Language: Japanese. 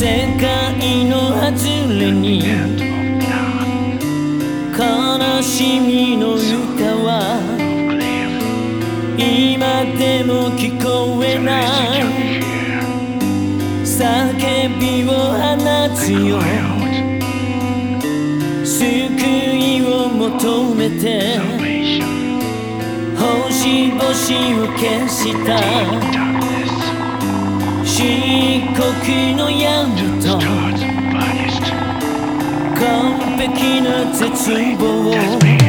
世界の外れに悲しみの歌は今でも聞こえない叫びを放つよ。救いを求めて星々を消した漆黒の闇と完璧な絶望